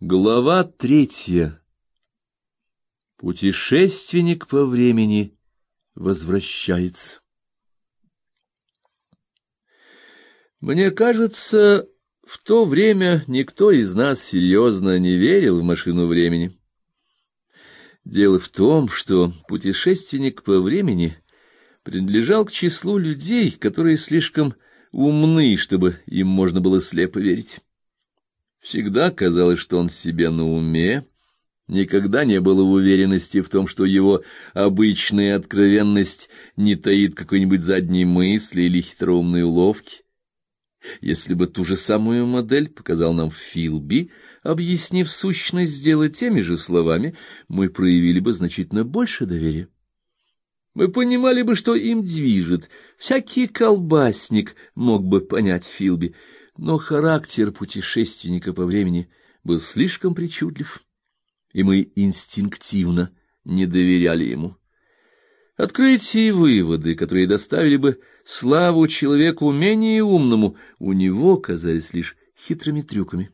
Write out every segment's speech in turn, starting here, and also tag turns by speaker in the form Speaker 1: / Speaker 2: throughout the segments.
Speaker 1: Глава третья. Путешественник по времени возвращается. Мне кажется, в то время никто из нас серьезно не верил в машину времени. Дело в том, что путешественник по времени принадлежал к числу людей, которые слишком умны, чтобы им можно было слепо верить. Всегда казалось, что он себе на уме, никогда не было уверенности в том, что его обычная откровенность не таит какой-нибудь задней мысли или хитроумной уловки. Если бы ту же самую модель показал нам Филби, объяснив сущность дела теми же словами, мы проявили бы значительно больше доверия. Мы понимали бы, что им движет. Всякий колбасник мог бы понять Филби — но характер путешественника по времени был слишком причудлив, и мы инстинктивно не доверяли ему. Открытия и выводы, которые доставили бы славу человеку менее умному, у него казались лишь хитрыми трюками.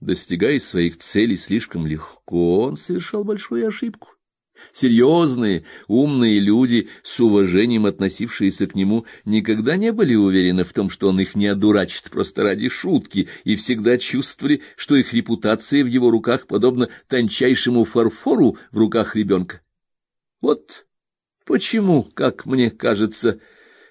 Speaker 1: Достигая своих целей слишком легко, он совершал большую ошибку. Серьезные, умные люди, с уважением относившиеся к нему, никогда не были уверены в том, что он их не одурачит просто ради шутки, и всегда чувствовали, что их репутация в его руках подобна тончайшему фарфору в руках ребенка. Вот почему, как мне кажется,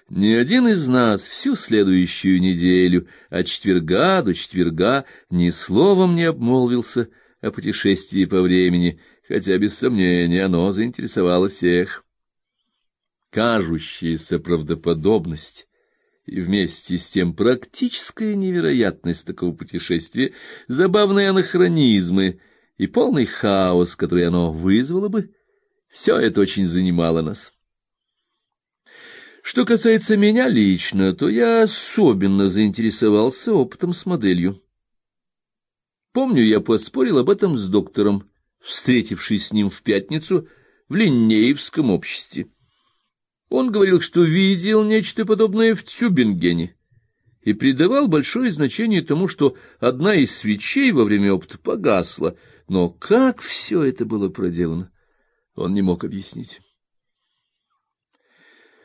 Speaker 1: ни один из нас всю следующую неделю, от четверга до четверга, ни словом не обмолвился о путешествии по времени — хотя, без сомнения, оно заинтересовало всех. Кажущаяся правдоподобность и вместе с тем практическая невероятность такого путешествия, забавные анахронизмы и полный хаос, который оно вызвало бы, все это очень занимало нас. Что касается меня лично, то я особенно заинтересовался опытом с моделью. Помню, я поспорил об этом с доктором, встретившись с ним в пятницу в Линнеевском обществе. Он говорил, что видел нечто подобное в Тюбингене и придавал большое значение тому, что одна из свечей во время опыта погасла, но как все это было проделано, он не мог объяснить.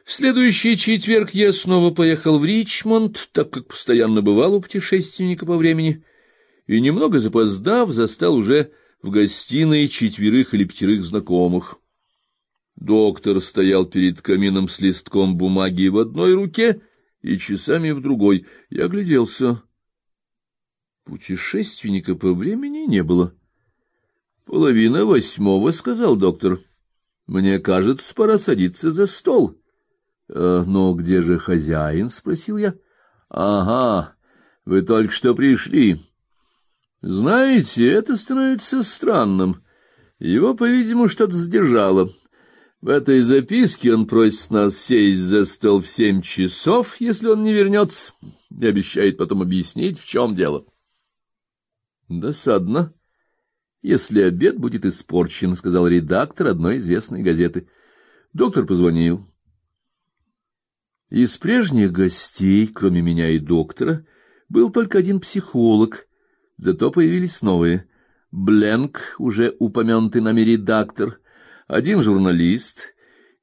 Speaker 1: В следующий четверг я снова поехал в Ричмонд, так как постоянно бывал у путешественника по времени, и, немного запоздав, застал уже в гостиной четверых или пятерых знакомых. Доктор стоял перед камином с листком бумаги в одной руке и часами в другой. Я огляделся. Путешественника по времени не было. «Половина восьмого», — сказал доктор. «Мне кажется, пора садиться за стол». «Э, «Но где же хозяин?» — спросил я. «Ага, вы только что пришли». Знаете, это становится странным. Его, по-видимому, что-то задержало. В этой записке он просит нас сесть за стол в семь часов, если он не вернется, и обещает потом объяснить, в чем дело. Досадно. Если обед будет испорчен, — сказал редактор одной известной газеты. Доктор позвонил. Из прежних гостей, кроме меня и доктора, был только один психолог — Зато появились новые. Бленк, уже упомянутый нами редактор, один журналист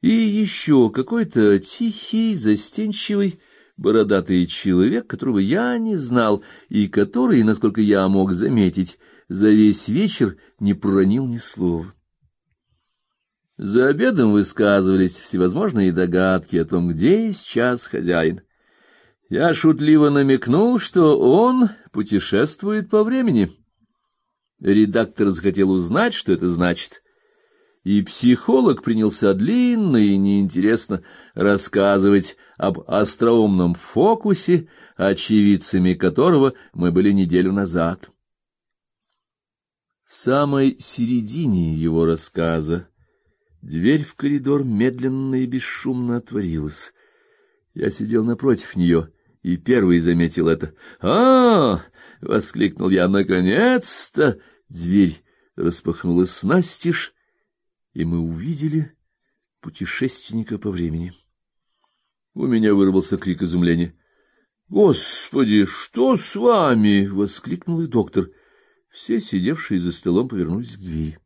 Speaker 1: и еще какой-то тихий, застенчивый, бородатый человек, которого я не знал и который, насколько я мог заметить, за весь вечер не проронил ни слова. За обедом высказывались всевозможные догадки о том, где сейчас хозяин. Я шутливо намекнул, что он путешествует по времени. Редактор захотел узнать, что это значит. И психолог принялся длинно и неинтересно рассказывать об остроумном фокусе, очевидцами которого мы были неделю назад. В самой середине его рассказа дверь в коридор медленно и бесшумно отворилась. Я сидел напротив нее и первый заметил это. а, воскликнул я. «Наконец-то!» Дверь распахнулась настежь, и мы увидели путешественника по времени. У меня вырвался крик изумления. «Господи, что с вами?» — воскликнул и доктор. Все сидевшие за столом повернулись к двери.